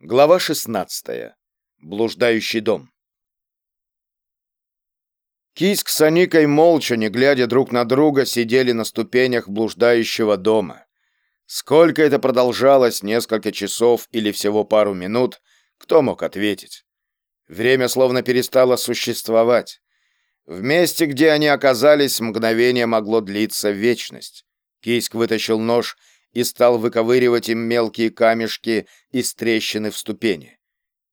Глава 16. Блуждающий дом. Киск с Аникой молча, не глядя друг на друга, сидели на ступенях блуждающего дома. Сколько это продолжалось, несколько часов или всего пару минут, кто мог ответить? Время словно перестало существовать. В месте, где они оказались, мгновение могло длиться вечность. Киск вытащил нож и стал выковыривать им мелкие камешки из трещины в ступени.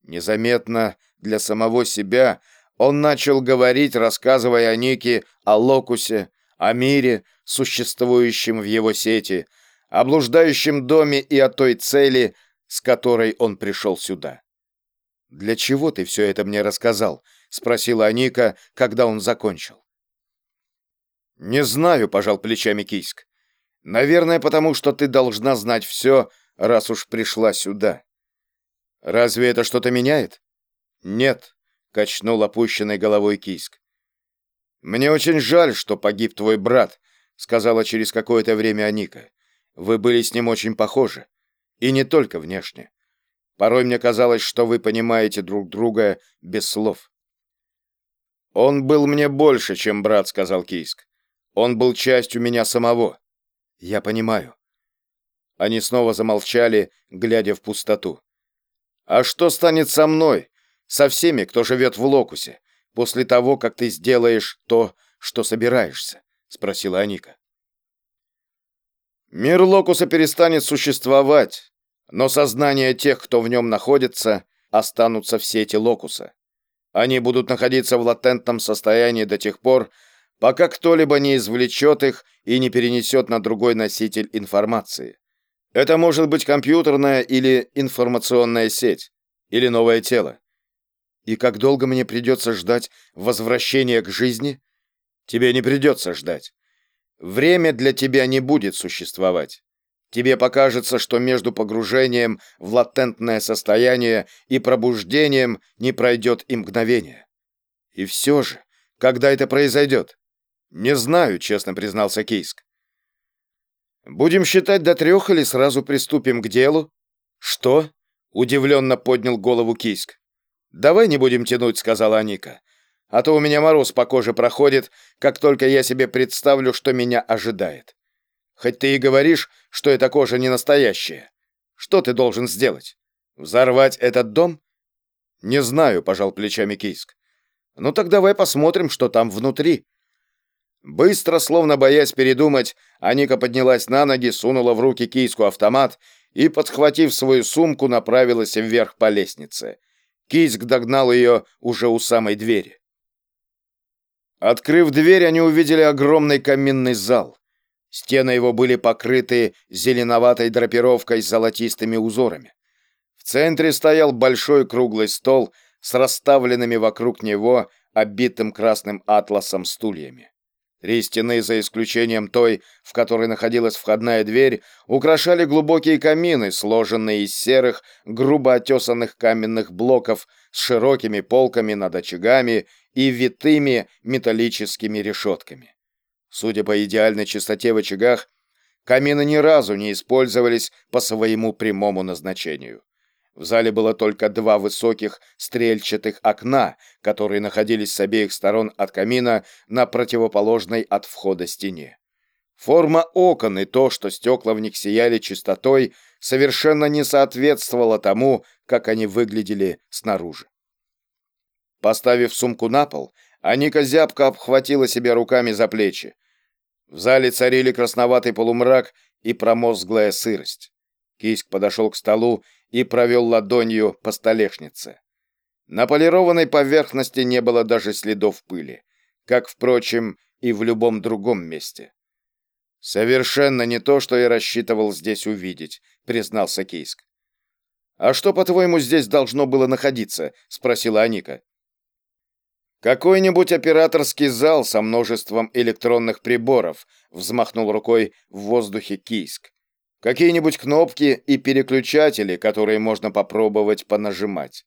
Незаметно для самого себя он начал говорить, рассказывая о Нике, о Локусе, о мире, существующем в его сети, о блуждающем доме и о той цели, с которой он пришел сюда. «Для чего ты все это мне рассказал?» — спросила Аника, когда он закончил. «Не знаю», — пожал плечами Кийск. Наверное, потому что ты должна знать все, раз уж пришла сюда. Разве это что-то меняет? Нет, качнул опущенной головой Киск. Мне очень жаль, что погиб твой брат, сказала через какое-то время Аника. Вы были с ним очень похожи, и не только внешне. Порой мне казалось, что вы понимаете друг друга без слов. Он был мне больше, чем брат, сказал Киск. Он был частью меня самого. Я понимаю. Они снова замолчали, глядя в пустоту. А что станет со мной, со всеми, кто живет в Локусе, после того, как ты сделаешь то, что собираешься? спросила Аника. Мир Локуса перестанет существовать, но сознание тех, кто в нем находится, останутся в сети Локуса. Они будут находиться в латентном состоянии до тех пор, пока кто-либо не извлечет их и не перенесет на другой носитель информации. Это может быть компьютерная или информационная сеть, или новое тело. И как долго мне придется ждать возвращения к жизни? Тебе не придется ждать. Время для тебя не будет существовать. Тебе покажется, что между погружением в латентное состояние и пробуждением не пройдет и мгновение. И все же, когда это произойдет? «Не знаю», — честно признался Кейск. «Будем считать до трех или сразу приступим к делу?» «Что?» — удивленно поднял голову Кейск. «Давай не будем тянуть», — сказала Аника. «А то у меня мороз по коже проходит, как только я себе представлю, что меня ожидает. Хоть ты и говоришь, что эта кожа не настоящая. Что ты должен сделать? Взорвать этот дом?» «Не знаю», — пожал плечами Кейск. «Ну так давай посмотрим, что там внутри». Быстро, словно боясь передумать, Аника поднялась на ноги, сунула в руки кийску автомат и, подхватив свою сумку, направилась вверх по лестнице. Кийск догнал ее уже у самой двери. Открыв дверь, они увидели огромный каминный зал. Стены его были покрыты зеленоватой драпировкой с золотистыми узорами. В центре стоял большой круглый стол с расставленными вокруг него обитым красным атласом стульями. Три стены, за исключением той, в которой находилась входная дверь, украшали глубокие камины, сложенные из серых, грубо отесанных каменных блоков с широкими полками над очагами и витыми металлическими решетками. Судя по идеальной чистоте в очагах, камины ни разу не использовались по своему прямому назначению. В зале было только два высоких стрельчатых окна, которые находились с обеих сторон от камина на противоположной от входа стене. Форма окон и то, что стекла в них сияли чистотой, совершенно не соответствовало тому, как они выглядели снаружи. Поставив сумку на пол, Аника зябко обхватила себя руками за плечи. В зале царили красноватый полумрак и промозглая сырость. Киск подошел к столу и провел ладонью по столешнице. На полированной поверхности не было даже следов пыли, как, впрочем, и в любом другом месте. «Совершенно не то, что я рассчитывал здесь увидеть», — признался Кейск. «А что, по-твоему, здесь должно было находиться?» — спросила Аника. «Какой-нибудь операторский зал со множеством электронных приборов», — взмахнул рукой в воздухе Кийск. Какие-нибудь кнопки и переключатели, которые можно попробовать понажимать.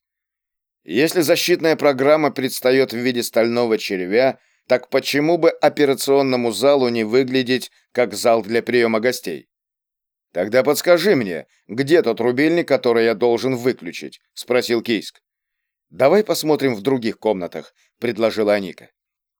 Если защитная программа предстает в виде стального червя, так почему бы операционному залу не выглядеть как зал для приема гостей? Тогда подскажи мне, где тот рубильник, который я должен выключить, спросил Кийск. Давай посмотрим в других комнатах, предложила Аника.